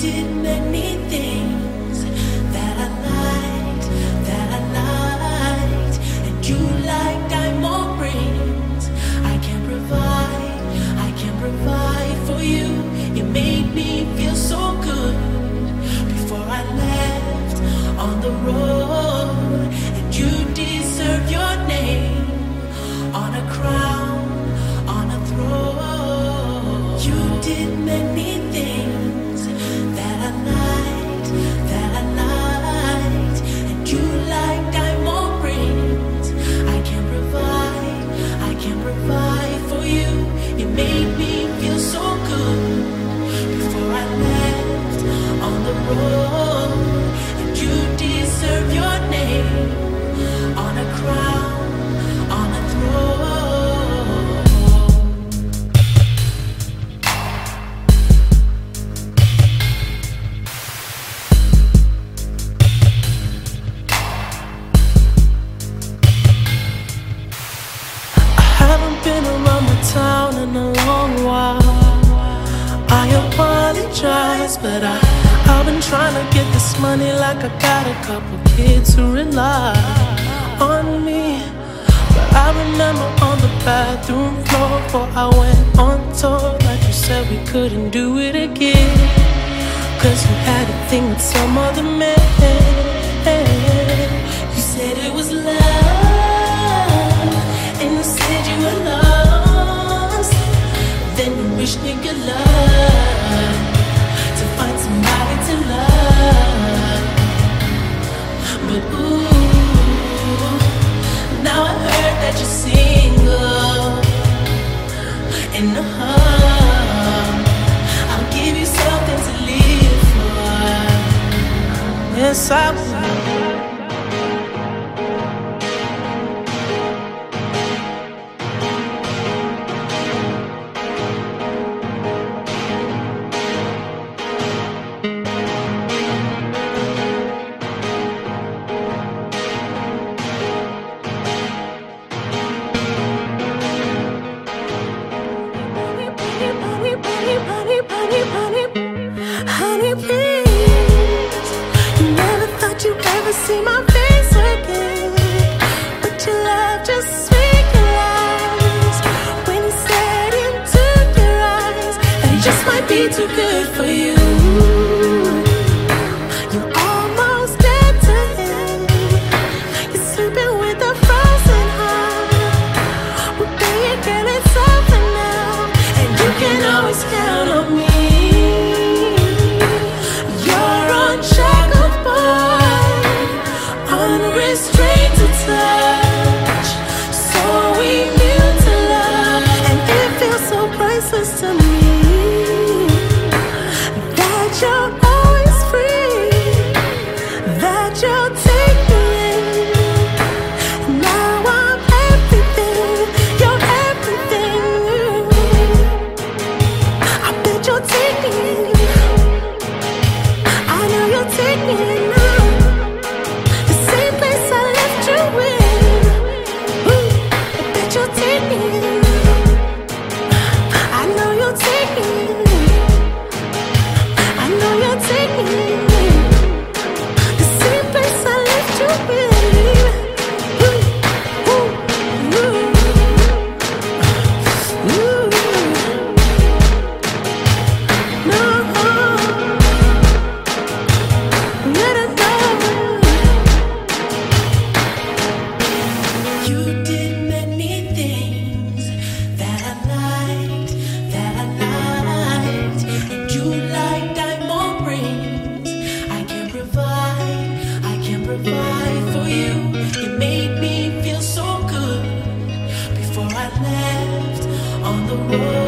did many I, I've been trying to get this money like I got a couple kids who rely on me. But I remember on the bathroom floor before I went on tour, like you said we couldn't do it again. Cause you had a thing with some other man. And uh, I'll give you something to live for. Yes, I will. Honey, please. You never thought you'd ever see my face again. But your love just lies. When into your eyes, just might be too good for you. That you'll the road.